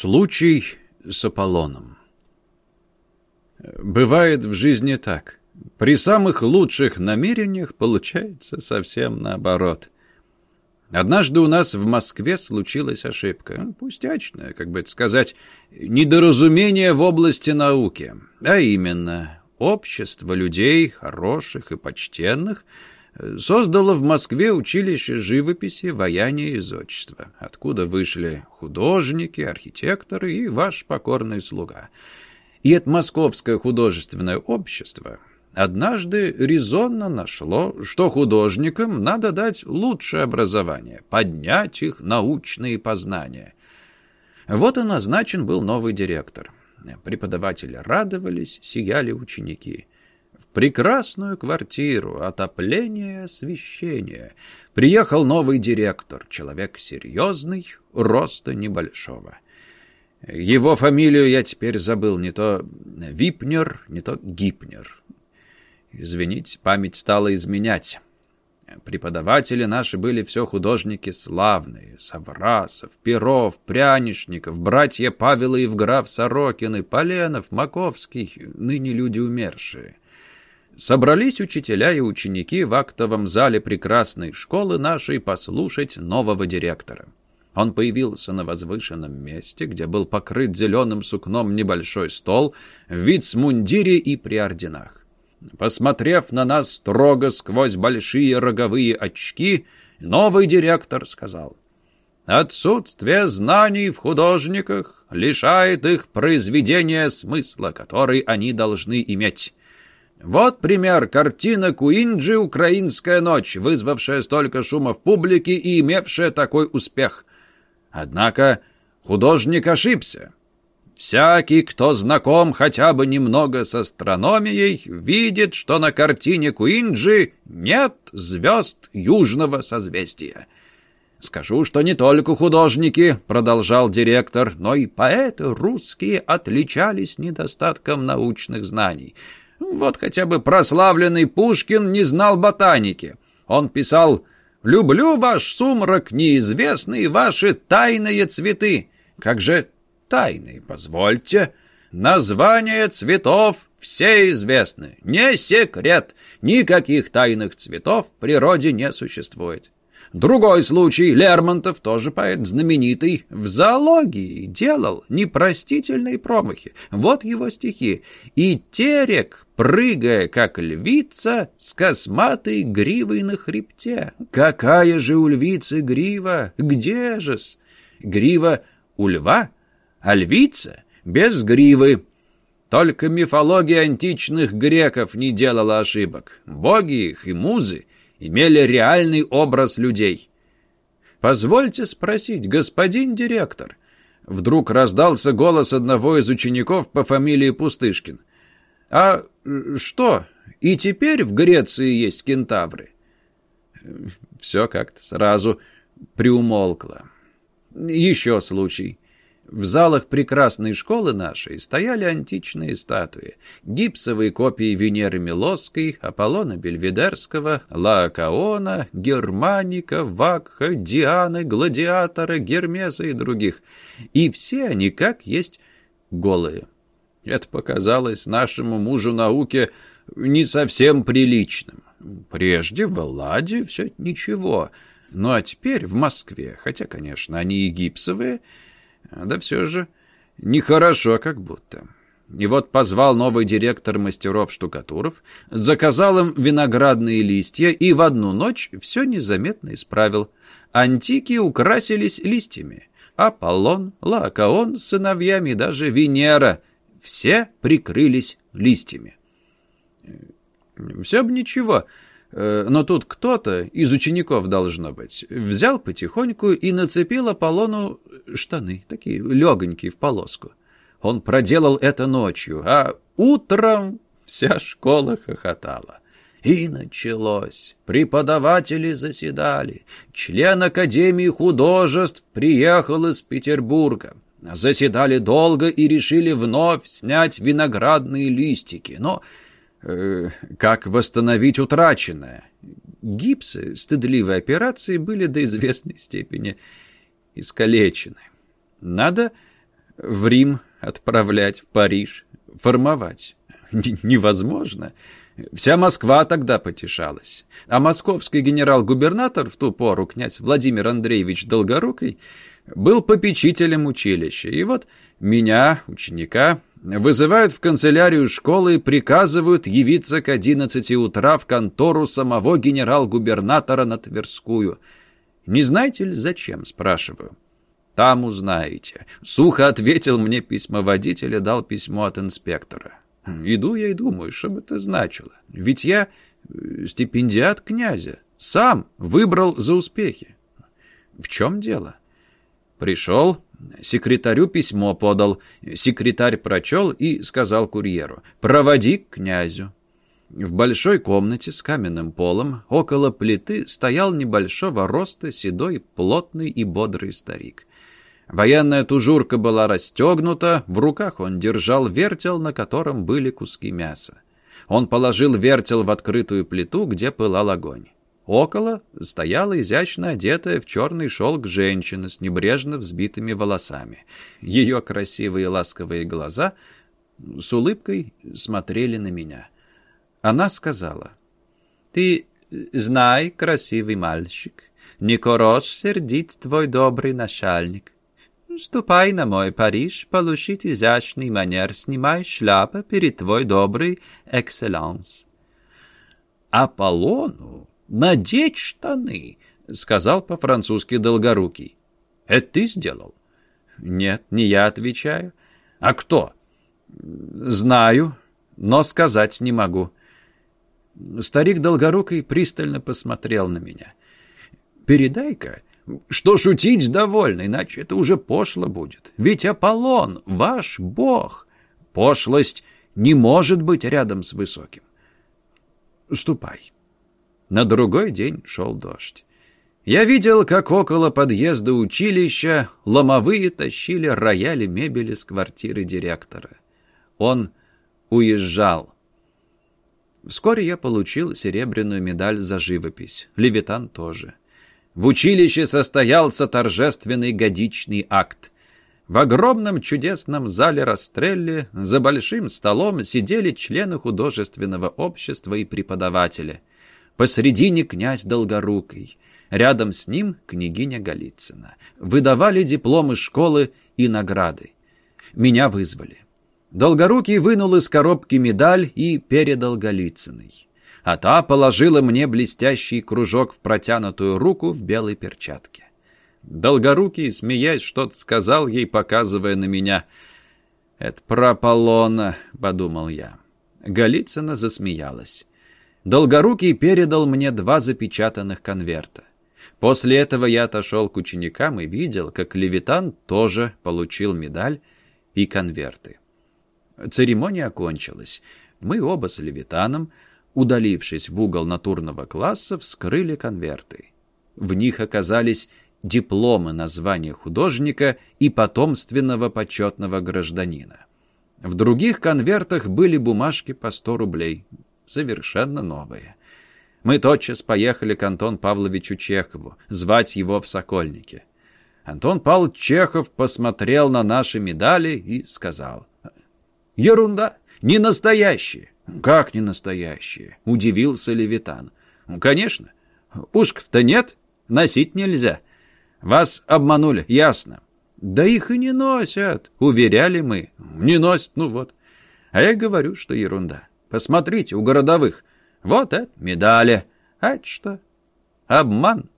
Случай с Аполлоном. Бывает в жизни так. При самых лучших намерениях получается совсем наоборот. Однажды у нас в Москве случилась ошибка. Пустячная, как бы это сказать, недоразумение в области науки. А именно, общество людей, хороших и почтенных, создало в Москве училище живописи, ваяния и зодчества, откуда вышли художники, архитекторы и ваш покорный слуга. И это Московское художественное общество однажды резонно нашло, что художникам надо дать лучшее образование, поднять их научные познания. Вот и назначен был новый директор. Преподаватели радовались, сияли ученики в прекрасную квартиру, отопление, освещение. Приехал новый директор, человек серьезный, роста небольшого. Его фамилию я теперь забыл, не то Випнер, не то Гипнер. Извините, память стала изменять. Преподаватели наши были все художники славные. Саврасов, Перов, Прянишников, братья Павел и Евграф Сорокины, Поленов, Маковский, ныне люди умершие. Собрались учителя и ученики в актовом зале прекрасной школы нашей послушать нового директора. Он появился на возвышенном месте, где был покрыт зеленым сукном небольшой стол, в вицмундире и при орденах. Посмотрев на нас строго сквозь большие роговые очки, новый директор сказал, «Отсутствие знаний в художниках лишает их произведения смысла, который они должны иметь». Вот пример. Картина Куинджи «Украинская ночь», вызвавшая столько шума в публике и имевшая такой успех. Однако художник ошибся. Всякий, кто знаком хотя бы немного с астрономией, видит, что на картине Куинджи нет звезд южного созвездия. «Скажу, что не только художники», — продолжал директор, «но и поэты русские отличались недостатком научных знаний». Вот хотя бы прославленный Пушкин не знал ботаники. Он писал «Люблю ваш сумрак, неизвестные ваши тайные цветы». Как же тайные, позвольте? Названия цветов все известны. Не секрет. Никаких тайных цветов в природе не существует. Другой случай. Лермонтов, тоже поэт знаменитый, в зоологии делал непростительные промахи. Вот его стихи. «И терек, прыгая, как львица, с косматой гривой на хребте». Какая же у львицы грива? Где же-с? Грива у льва, а львица без гривы. Только мифология античных греков не делала ошибок. Боги их и музы имели реальный образ людей. «Позвольте спросить, господин директор», вдруг раздался голос одного из учеников по фамилии Пустышкин. «А что, и теперь в Греции есть кентавры?» Все как-то сразу приумолкло. Еще случай. В залах прекрасной школы нашей стояли античные статуи. Гипсовые копии Венеры Милосской, Аполлона Бельведерского, Лаокаона, Германика, Вакха, Дианы, Гладиатора, Гермеса и других. И все они как есть голые. Это показалось нашему мужу науки не совсем приличным. Прежде в Элладе все ничего. Ну а теперь в Москве, хотя, конечно, они и гипсовые, да все же нехорошо как будто. И вот позвал новый директор мастеров-штукатуров, заказал им виноградные листья и в одну ночь все незаметно исправил. Антики украсились листьями. Аполлон, Лаокаон с сыновьями, даже Венера. Все прикрылись листьями. Все бы ничего, Э, но тут кто-то, из учеников должно быть, взял потихоньку и нацепил Аполлону штаны, такие легонькие в полоску. Он проделал это ночью, а утром вся школа хохотала. И началось. Преподаватели заседали. Член Академии художеств приехал из Петербурга. Заседали долго и решили вновь снять виноградные листики. Но Э, как восстановить утраченное. Гипсы стыдливой операции были до известной степени искалечены. Надо В Рим отправлять, в Париж, формовать. Н невозможно. Вся Москва тогда потешалась. А московский генерал-губернатор в ту пору, князь Владимир Андреевич Долгорукий, был попечителем училища. И вот меня, ученика, вызывают в канцелярию школы и приказывают явиться к 11 утра в контору самого генерал-губернатора на Тверскую. Не знаете ли зачем, спрашиваю. Там узнаете. Сухо ответил мне письмоводитель и дал письмо от инспектора. Иду я и думаю, что бы это значило. Ведь я э, стипендиат князя. Сам выбрал за успехи. В чем дело? Пришел, секретарю письмо подал. Секретарь прочел и сказал курьеру. «Проводи к князю». В большой комнате с каменным полом около плиты стоял небольшого роста седой, плотный и бодрый старик. Военная тужурка была расстегнута, в руках он держал вертел, на котором были куски мяса. Он положил вертел в открытую плиту, где пылал огонь. Около стояла изящно одетая в черный шелк женщина с небрежно взбитыми волосами. Ее красивые ласковые глаза с улыбкой смотрели на меня. Она сказала, «Ты знай, красивый мальчик, не короче сердит твой добрый начальник. Ступай на мой Париж, получить изящный манер, снимай шляпу перед твой добрый экселленс. Аполлону надеть штаны, сказал по-французски Долгорукий. Это ты сделал? Нет, не я отвечаю. А кто? Знаю, но сказать не могу. Старик Долгорукий пристально посмотрел на меня. Передай-ка, что шутить довольно, иначе это уже пошло будет. Ведь Аполлон — ваш бог. Пошлость не может быть рядом с высоким. Ступай. На другой день шел дождь. Я видел, как около подъезда училища ломовые тащили рояли мебели с квартиры директора. Он уезжал. Вскоре я получил серебряную медаль за живопись. Левитан тоже. В училище состоялся торжественный годичный акт. В огромном чудесном зале Растрелли за большим столом сидели члены художественного общества и преподаватели. Посредине князь Долгорукий, рядом с ним княгиня Голицына. Выдавали дипломы школы и награды. Меня вызвали. Долгорукий вынул из коробки медаль и передал Голицыной а та положила мне блестящий кружок в протянутую руку в белой перчатке. Долгорукий, смеясь, что-то сказал ей, показывая на меня. «Это про Аполлона», — подумал я. Голицына засмеялась. Долгорукий передал мне два запечатанных конверта. После этого я отошел к ученикам и видел, как Левитан тоже получил медаль и конверты. Церемония окончилась. Мы оба с Левитаном удалившись в угол натурного класса, вскрыли конверты. В них оказались дипломы на звание художника и потомственного почетного гражданина. В других конвертах были бумажки по 100 рублей, совершенно новые. Мы тотчас поехали к Антону Павловичу Чехову, звать его в Сокольнике. Антон Павлович Чехов посмотрел на наши медали и сказал, «Ерунда, не настоящие». «Как не настоящие?» — удивился Левитан. «Конечно. Ушков-то нет, носить нельзя. Вас обманули, ясно». «Да их и не носят», — уверяли мы. «Не носят, ну вот». А я говорю, что ерунда. Посмотрите, у городовых. Вот это медали. А что? Обман.